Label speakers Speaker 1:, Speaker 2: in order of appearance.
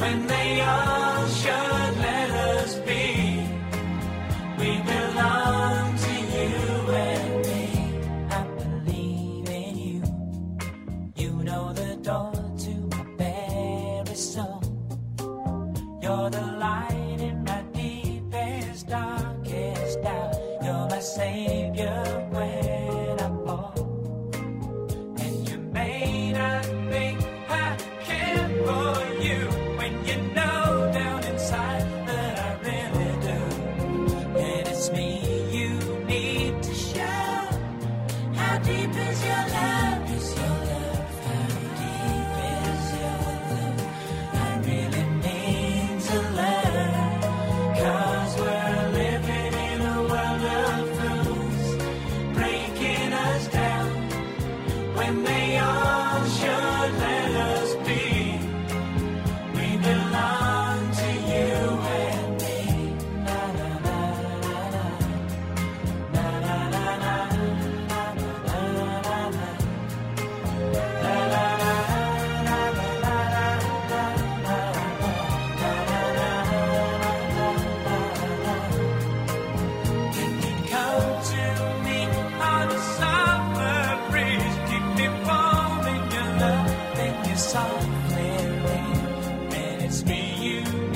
Speaker 1: when they all should let us be. We belong to you and me. I believe in you. You know the door to my very soul. You're the light in my deepest, darkest doubt. You're my savior when me clearly, and it's me you